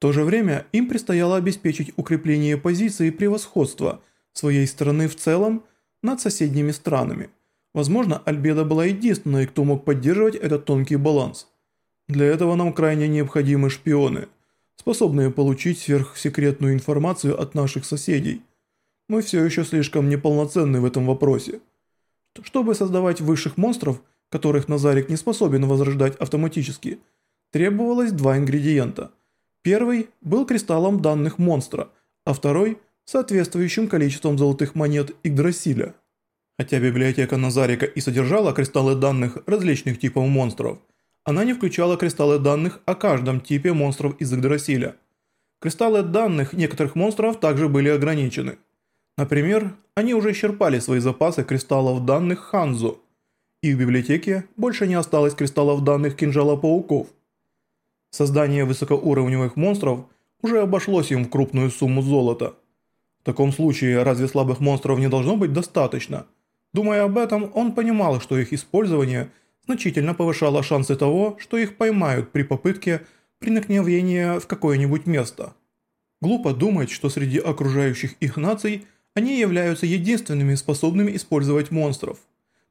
то же время им предстояло обеспечить укрепление позиции превосходства своей страны в целом над соседними странами. Возможно, Альбеда была единственной, кто мог поддерживать этот тонкий баланс. Для этого нам крайне необходимы шпионы, способные получить сверхсекретную информацию от наших соседей. Мы все еще слишком неполноценны в этом вопросе. Чтобы создавать высших монстров, которых Назарик не способен возрождать автоматически, требовалось два ингредиента. Первый был кристаллом данных монстра, а второй – соответствующим количеством золотых монет Игдрасиля. Хотя библиотека Назарика и содержала кристаллы данных различных типов монстров, она не включала кристаллы данных о каждом типе монстров из Игдрасиля. Кристаллы данных некоторых монстров также были ограничены. Например, они уже исчерпали свои запасы кристаллов данных Ханзу – и в библиотеке больше не осталось кристаллов данных кинжала пауков. Создание высокоуровневых монстров уже обошлось им в крупную сумму золота. В таком случае разве слабых монстров не должно быть достаточно? Думая об этом, он понимал, что их использование значительно повышало шансы того, что их поймают при попытке проникновения в какое-нибудь место. Глупо думать, что среди окружающих их наций они являются единственными способными использовать монстров.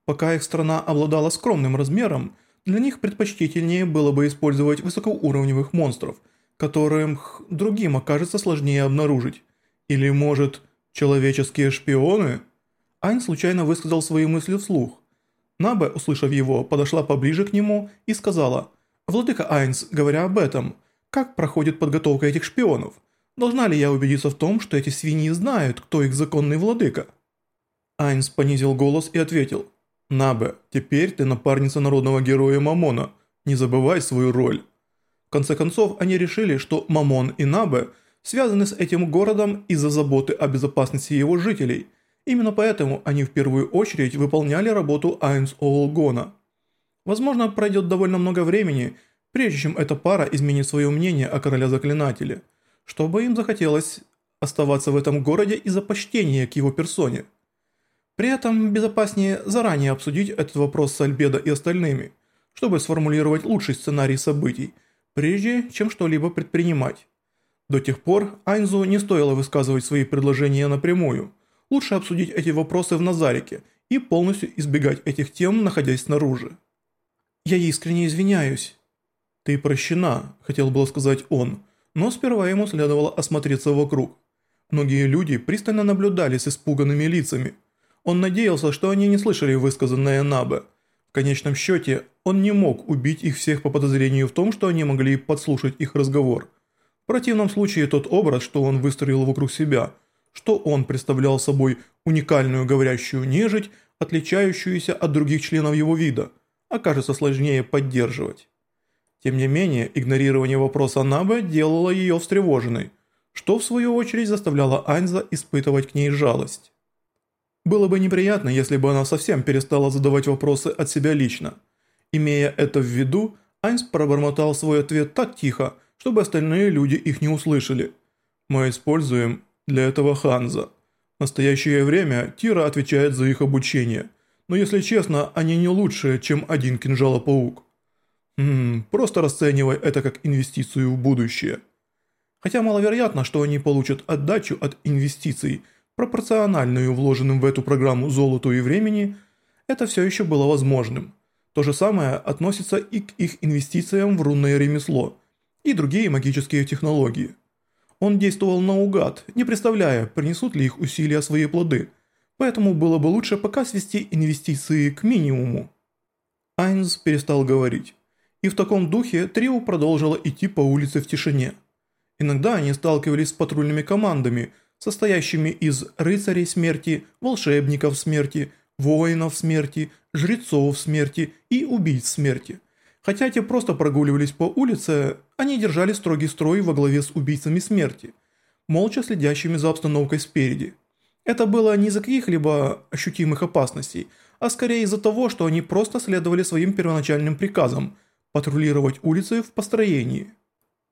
Пока их страна обладала скромным размером, для них предпочтительнее было бы использовать высокоуровневых монстров, которым другим окажется сложнее обнаружить. Или, может, человеческие шпионы? Айн случайно высказал свои мысли вслух. Набе, услышав его, подошла поближе к нему и сказала, «Владыка Айнс, говоря об этом, как проходит подготовка этих шпионов? Должна ли я убедиться в том, что эти свиньи знают, кто их законный владыка?» Айнс понизил голос и ответил, Набе, теперь ты напарница народного героя Мамона, не забывай свою роль. В конце концов, они решили, что Мамон и Набе связаны с этим городом из-за заботы о безопасности его жителей. Именно поэтому они в первую очередь выполняли работу Айнс Оолгона. Возможно, пройдет довольно много времени, прежде чем эта пара изменит свое мнение о короля-заклинателе, чтобы им захотелось оставаться в этом городе из-за почтения к его персоне. При этом безопаснее заранее обсудить этот вопрос с Альбедо и остальными, чтобы сформулировать лучший сценарий событий, прежде чем что-либо предпринимать. До тех пор Айнзу не стоило высказывать свои предложения напрямую. Лучше обсудить эти вопросы в Назарике и полностью избегать этих тем, находясь снаружи. «Я искренне извиняюсь». «Ты прощена», – хотел было сказать он, но сперва ему следовало осмотреться вокруг. Многие люди пристально наблюдали с испуганными лицами – он надеялся, что они не слышали высказанное Набе. В конечном счете, он не мог убить их всех по подозрению в том, что они могли подслушать их разговор. В противном случае тот образ, что он выстроил вокруг себя, что он представлял собой уникальную говорящую нежить, отличающуюся от других членов его вида, окажется сложнее поддерживать. Тем не менее, игнорирование вопроса Набе делало ее встревоженной, что в свою очередь заставляло Айнза испытывать к ней жалость. Было бы неприятно, если бы она совсем перестала задавать вопросы от себя лично. Имея это в виду, Айнс пробормотал свой ответ так тихо, чтобы остальные люди их не услышали. «Мы используем для этого Ханза. В настоящее время Тира отвечает за их обучение, но если честно, они не лучше, чем один кинжалопаук. Хм, просто расценивай это как инвестицию в будущее. Хотя маловероятно, что они получат отдачу от инвестиций – пропорциональную вложенным в эту программу золоту и времени, это все еще было возможным. То же самое относится и к их инвестициям в рунное ремесло и другие магические технологии. Он действовал наугад, не представляя, принесут ли их усилия свои плоды, поэтому было бы лучше пока свести инвестиции к минимуму. Айнс перестал говорить, и в таком духе Трио продолжило идти по улице в тишине. Иногда они сталкивались с патрульными командами – состоящими из рыцарей смерти, волшебников смерти, воинов смерти, жрецов смерти и убийц смерти. Хотя те просто прогуливались по улице, они держали строгий строй во главе с убийцами смерти, молча следящими за обстановкой спереди. Это было не из-за каких-либо ощутимых опасностей, а скорее из-за того, что они просто следовали своим первоначальным приказам – патрулировать улицы в построении.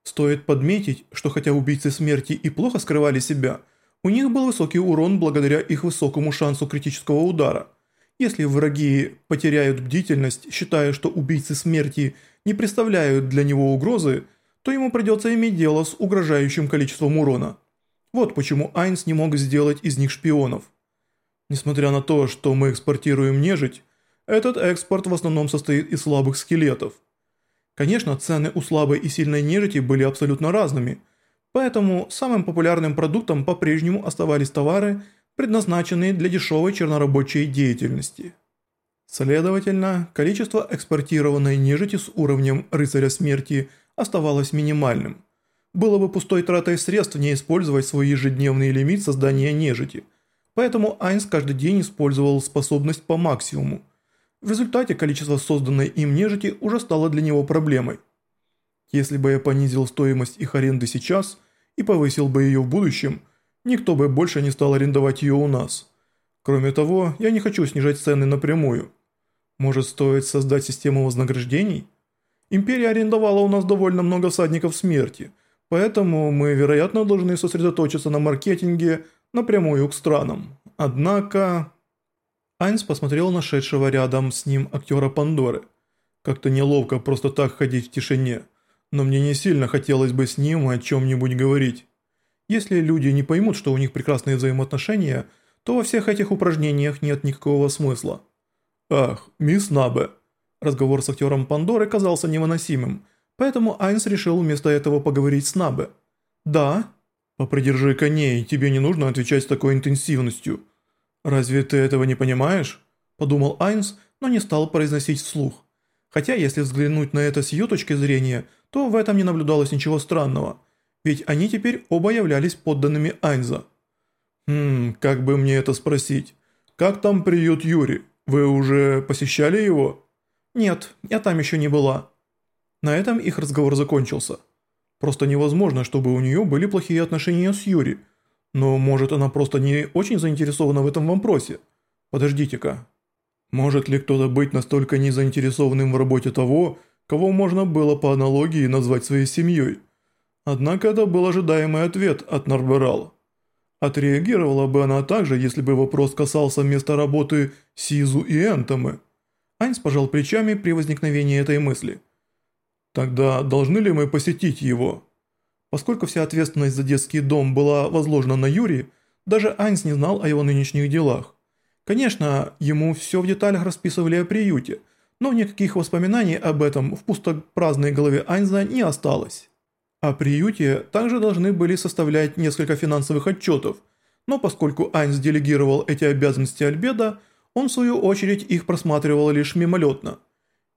Стоит подметить, что хотя убийцы смерти и плохо скрывали себя – у них был высокий урон благодаря их высокому шансу критического удара. Если враги потеряют бдительность, считая, что убийцы смерти не представляют для него угрозы, то ему придется иметь дело с угрожающим количеством урона. Вот почему Айнс не мог сделать из них шпионов. Несмотря на то, что мы экспортируем нежить, этот экспорт в основном состоит из слабых скелетов. Конечно, цены у слабой и сильной нежити были абсолютно разными, поэтому самым популярным продуктом по-прежнему оставались товары, предназначенные для дешевой чернорабочей деятельности. Следовательно, количество экспортированной нежити с уровнем рыцаря смерти оставалось минимальным. Было бы пустой тратой средств не использовать свой ежедневный лимит создания нежити, поэтому Айнс каждый день использовал способность по максимуму. В результате количество созданной им нежити уже стало для него проблемой. Если бы я понизил стоимость их аренды сейчас и повысил бы ее в будущем, никто бы больше не стал арендовать ее у нас. Кроме того, я не хочу снижать цены напрямую. Может стоит создать систему вознаграждений? Империя арендовала у нас довольно много всадников смерти, поэтому мы, вероятно, должны сосредоточиться на маркетинге напрямую к странам. Однако... Айнс посмотрел на шедшего рядом с ним актера Пандоры. Как-то неловко просто так ходить в тишине, но мне не сильно хотелось бы с ним о чем-нибудь говорить. Если люди не поймут, что у них прекрасные взаимоотношения, то во всех этих упражнениях нет никакого смысла. Ах, мисс Набе. Разговор с актером Пандоры казался невыносимым, поэтому Айнс решил вместо этого поговорить с Набе. «Да?» «Попридержи коней, тебе не нужно отвечать с такой интенсивностью». «Разве ты этого не понимаешь?» – подумал Айнс, но не стал произносить вслух. Хотя, если взглянуть на это с ее точки зрения, то в этом не наблюдалось ничего странного, ведь они теперь оба являлись подданными Айнза. «Хм, как бы мне это спросить? Как там приют Юри? Вы уже посещали его?» «Нет, я там еще не была». На этом их разговор закончился. Просто невозможно, чтобы у нее были плохие отношения с Юри – но может она просто не очень заинтересована в этом вопросе? Подождите-ка. Может ли кто-то быть настолько не заинтересованным в работе того, кого можно было по аналогии назвать своей семьей? Однако это был ожидаемый ответ от Нарберала. Отреагировала бы она также, если бы вопрос касался места работы Сизу и Энтомы. Айнс пожал плечами при возникновении этой мысли. «Тогда должны ли мы посетить его?» Поскольку вся ответственность за детский дом была возложена на Юри, даже Айнс не знал о его нынешних делах. Конечно, ему все в деталях расписывали о приюте, но никаких воспоминаний об этом в пустопраздной голове Айнза не осталось. О приюте также должны были составлять несколько финансовых отчетов, но поскольку Айнс делегировал эти обязанности Альбеда, он в свою очередь их просматривал лишь мимолетно.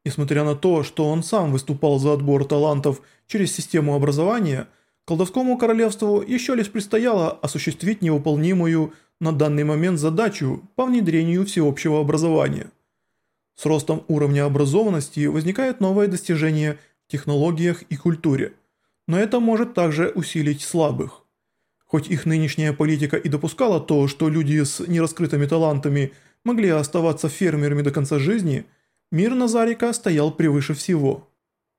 Несмотря на то, что он сам выступал за отбор талантов через систему образования – Колдовскому королевству еще лишь предстояло осуществить невыполнимую на данный момент задачу по внедрению всеобщего образования. С ростом уровня образованности возникают новые достижения в технологиях и культуре, но это может также усилить слабых. Хоть их нынешняя политика и допускала то, что люди с нераскрытыми талантами могли оставаться фермерами до конца жизни, мир Назарика стоял превыше всего.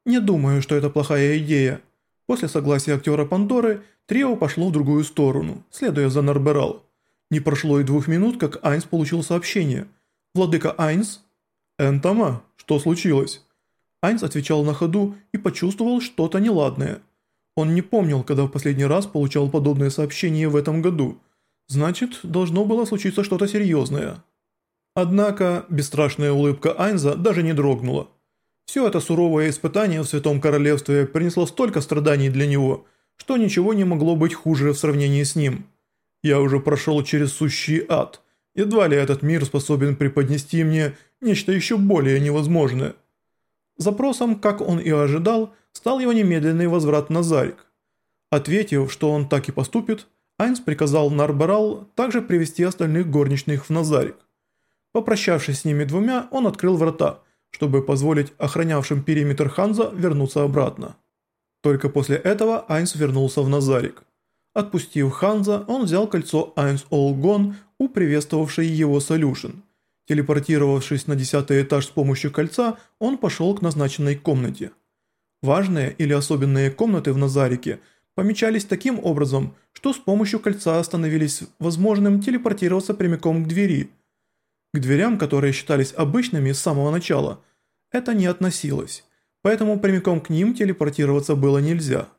Не думаю, что это плохая идея – После согласия актера Пандоры, трио пошло в другую сторону, следуя за Нарберал. Не прошло и двух минут, как Айнс получил сообщение. «Владыка Айнс?» «Энтома, что случилось?» Айнс отвечал на ходу и почувствовал что-то неладное. Он не помнил, когда в последний раз получал подобное сообщение в этом году. Значит, должно было случиться что-то серьезное. Однако, бесстрашная улыбка Айнза даже не дрогнула. Все это суровое испытание в Святом Королевстве принесло столько страданий для него, что ничего не могло быть хуже в сравнении с ним. Я уже прошел через сущий ад. Едва ли этот мир способен преподнести мне нечто еще более невозможное. Запросом, как он и ожидал, стал его немедленный возврат на Зарик. Ответив, что он так и поступит, Айнс приказал Нарбарал также привести остальных горничных в Назарик. Попрощавшись с ними двумя, он открыл врата – чтобы позволить охранявшим периметр Ханза вернуться обратно. Только после этого Айнс вернулся в Назарик. Отпустив Ханза, он взял кольцо Айнс Олгон у приветствовавшей его Солюшен. Телепортировавшись на десятый этаж с помощью кольца, он пошел к назначенной комнате. Важные или особенные комнаты в Назарике помечались таким образом, что с помощью кольца становились возможным телепортироваться прямиком к двери – к дверям, которые считались обычными с самого начала, это не относилось. поэтому прямиком к ним телепортироваться было нельзя.